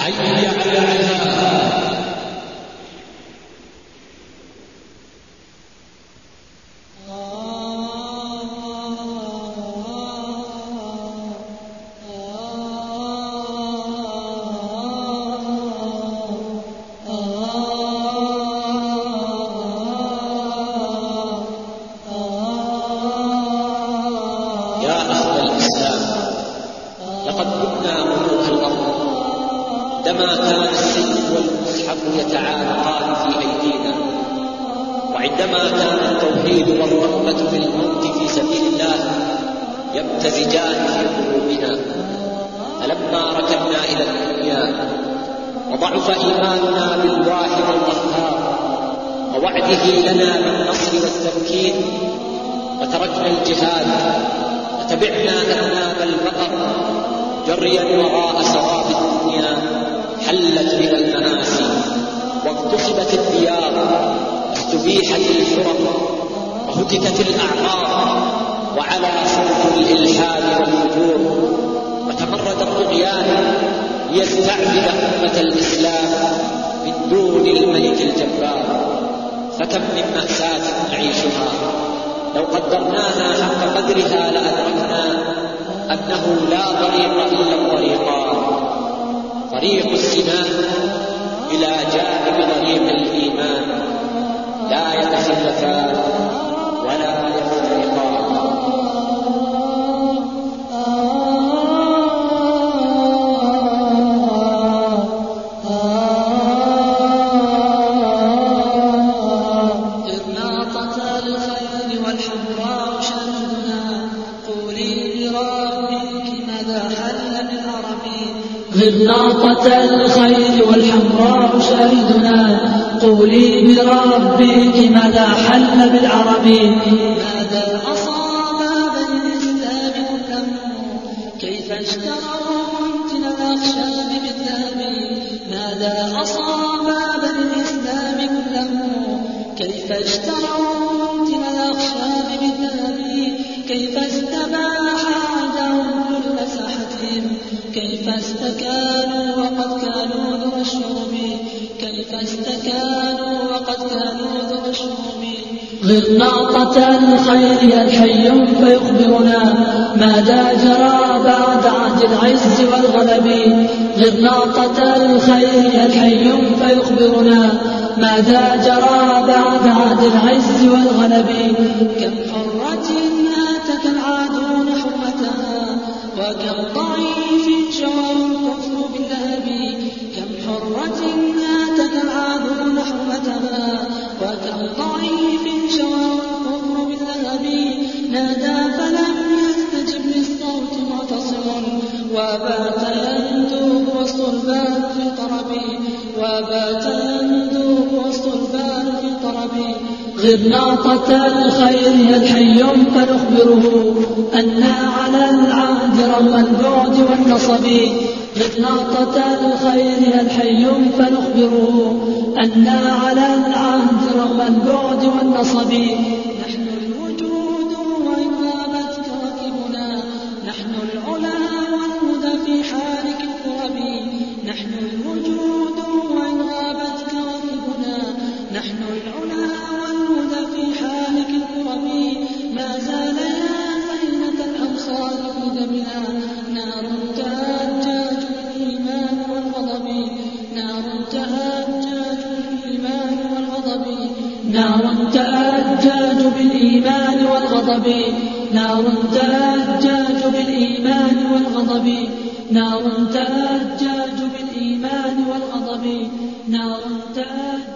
حي على الفلاح يا أهل الإسلام لقد كنا ملوك الأرض عندما كان السيف والمصحف يتعانقان في أيدينا. وعندما كان التوحيد والرغبة في الموت في سبيل الله يمتزجان في قلوبنا. فلما ركبنا إلى الدنيا وضعف إيماننا بالواحد القهار ووعده لنا بالنصر والتمكين، وتركنا الجهاد وتبعنا أذناب البقر جريا وراء سراب حلت بنا المآسي واغتصبت الديار واستبيحت الفرق وهتكت الأعراض وعلى صوت الإلحاد والفجور وتمرد الطغيان ليستعبد أمة الإسلام من دون الملك الجبار. فكم من مأساة نعيشها. لو قدرناها حق قدرها لأدركنا أنه لا طريق إلا الطريقان. طريق السنان إلى جانب طريق الإيمان. لا يتخلفان غرناطة الخيل والحمراء شاهدنا قولي بربك ماذا حل بالعربي ماذا أصاب بني الإسلام كلهم كيف اشتروا منتن الأخشاب بالذهب ماذا أصاب بني الإسلام كلهم كيف اشتروا كيف استكانوا وقد كانوا ذو الشرب غرناطة الخير الحي فيخبرنا ماذا جرى بعد عهد العز والغلب غرناطة الخير الحي فيخبرنا ماذا جرى بعد عهد العز والغلب كم غرناطة الخير الحي فنخبره. أنا على العهد رغم البعد والنصب. غرناطة الخير الحي فنخبره. أنا على العهد البعد والنصب نحن الوجود وإن غابت كواكبنا نحن العلا والهدى في حالك الكرب نحن نار تهجج بالإيمان والغضب. نار تهجج بالإيمان والغضب. نار تهجج بالإيمان والغضب. نار تهجج